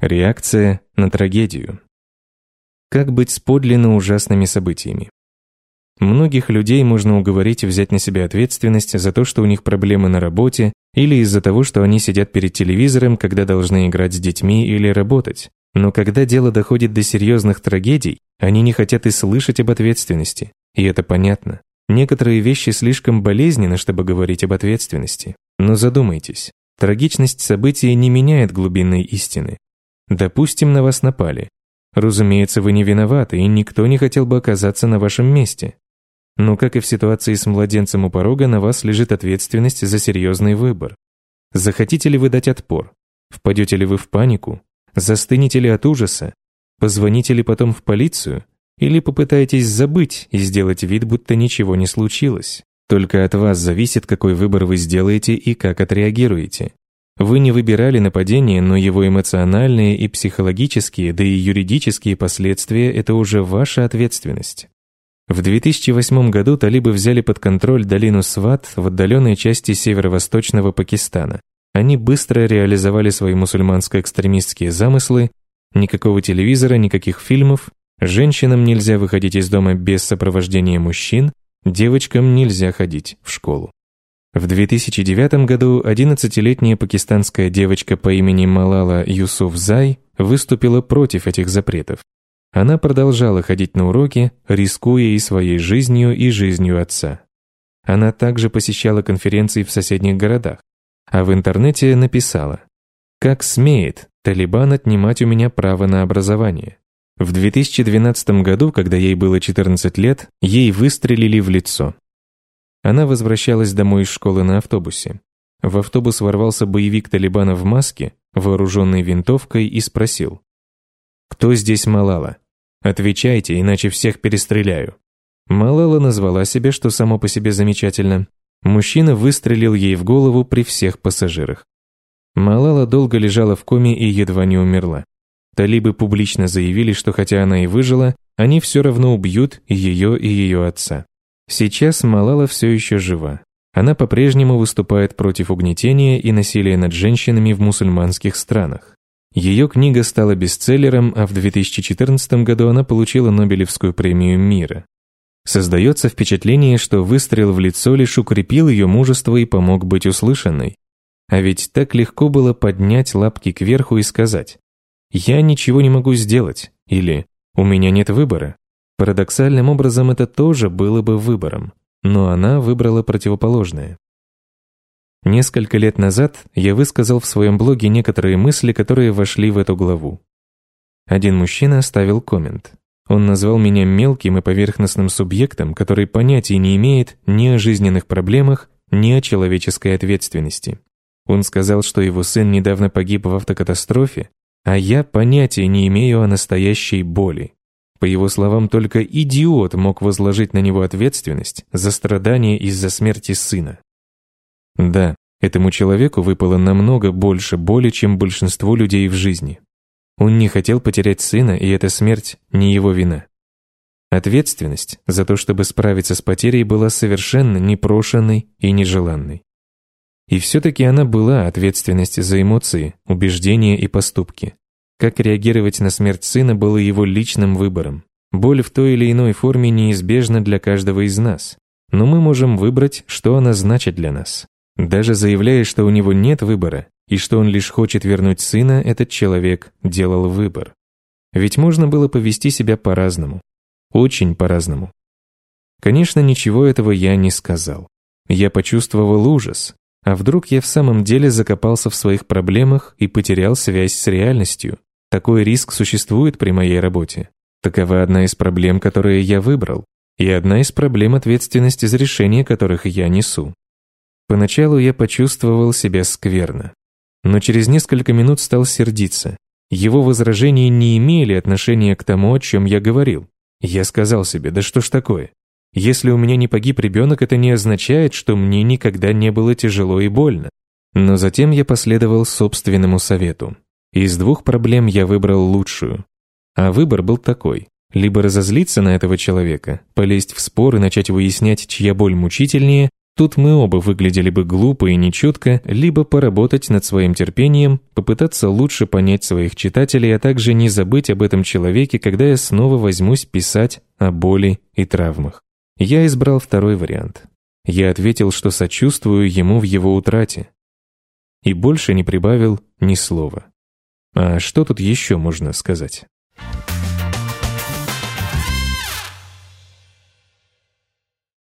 Реакция на трагедию. Как быть с подлинно ужасными событиями? Многих людей можно уговорить взять на себя ответственность за то, что у них проблемы на работе, или из-за того, что они сидят перед телевизором, когда должны играть с детьми или работать. Но когда дело доходит до серьезных трагедий, они не хотят и слышать об ответственности. И это понятно. Некоторые вещи слишком болезненны, чтобы говорить об ответственности. Но задумайтесь, трагичность события не меняет глубинной истины. Допустим, на вас напали. Разумеется, вы не виноваты, и никто не хотел бы оказаться на вашем месте. Но, как и в ситуации с младенцем у порога, на вас лежит ответственность за серьезный выбор. Захотите ли вы дать отпор? Впадете ли вы в панику? Застынете ли от ужаса? Позвоните ли потом в полицию? Или попытаетесь забыть и сделать вид, будто ничего не случилось? Только от вас зависит, какой выбор вы сделаете и как отреагируете. Вы не выбирали нападение, но его эмоциональные и психологические, да и юридические последствия – это уже ваша ответственность. В 2008 году талибы взяли под контроль долину Сват в отдаленной части северо-восточного Пакистана. Они быстро реализовали свои мусульманско-экстремистские замыслы, никакого телевизора, никаких фильмов, женщинам нельзя выходить из дома без сопровождения мужчин, девочкам нельзя ходить в школу. В 2009 году 11-летняя пакистанская девочка по имени Малала Юсуфзай выступила против этих запретов. Она продолжала ходить на уроки, рискуя и своей жизнью, и жизнью отца. Она также посещала конференции в соседних городах, а в интернете написала «Как смеет Талибан отнимать у меня право на образование?» В 2012 году, когда ей было 14 лет, ей выстрелили в лицо. Она возвращалась домой из школы на автобусе. В автобус ворвался боевик Талибана в маске, вооруженный винтовкой, и спросил «Кто здесь Малала? Отвечайте, иначе всех перестреляю». Малала назвала себя, что само по себе замечательно. Мужчина выстрелил ей в голову при всех пассажирах. Малала долго лежала в коме и едва не умерла. Талибы публично заявили, что хотя она и выжила, они все равно убьют ее, и ее отца. Сейчас Малала все еще жива. Она по-прежнему выступает против угнетения и насилия над женщинами в мусульманских странах. Ее книга стала бестселлером, а в 2014 году она получила Нобелевскую премию мира. Создается впечатление, что выстрел в лицо лишь укрепил ее мужество и помог быть услышанной. А ведь так легко было поднять лапки кверху и сказать «Я ничего не могу сделать» или «У меня нет выбора». Парадоксальным образом это тоже было бы выбором, но она выбрала противоположное. Несколько лет назад я высказал в своем блоге некоторые мысли, которые вошли в эту главу. Один мужчина оставил коммент. Он назвал меня мелким и поверхностным субъектом, который понятия не имеет ни о жизненных проблемах, ни о человеческой ответственности. Он сказал, что его сын недавно погиб в автокатастрофе, а я понятия не имею о настоящей боли. По его словам, только идиот мог возложить на него ответственность за страдания из-за смерти сына. Да, этому человеку выпало намного больше боли, чем большинству людей в жизни. Он не хотел потерять сына, и эта смерть не его вина. Ответственность за то, чтобы справиться с потерей, была совершенно непрошенной и нежеланной. И все-таки она была ответственность за эмоции, убеждения и поступки. Как реагировать на смерть сына было его личным выбором. Боль в той или иной форме неизбежна для каждого из нас, но мы можем выбрать, что она значит для нас. Даже заявляя, что у него нет выбора, и что он лишь хочет вернуть сына, этот человек делал выбор. Ведь можно было повести себя по-разному. Очень по-разному. Конечно, ничего этого я не сказал. Я почувствовал ужас. А вдруг я в самом деле закопался в своих проблемах и потерял связь с реальностью? Такой риск существует при моей работе. Такова одна из проблем, которые я выбрал, и одна из проблем ответственности за решение которых я несу. Поначалу я почувствовал себя скверно, но через несколько минут стал сердиться. Его возражения не имели отношения к тому, о чем я говорил. Я сказал себе, да что ж такое? Если у меня не погиб ребенок, это не означает, что мне никогда не было тяжело и больно. Но затем я последовал собственному совету. Из двух проблем я выбрал лучшую. А выбор был такой. Либо разозлиться на этого человека, полезть в спор и начать выяснять, чья боль мучительнее, Тут мы оба выглядели бы глупо и нечетко, либо поработать над своим терпением, попытаться лучше понять своих читателей, а также не забыть об этом человеке, когда я снова возьмусь писать о боли и травмах. Я избрал второй вариант. Я ответил, что сочувствую ему в его утрате. И больше не прибавил ни слова. А что тут еще можно сказать?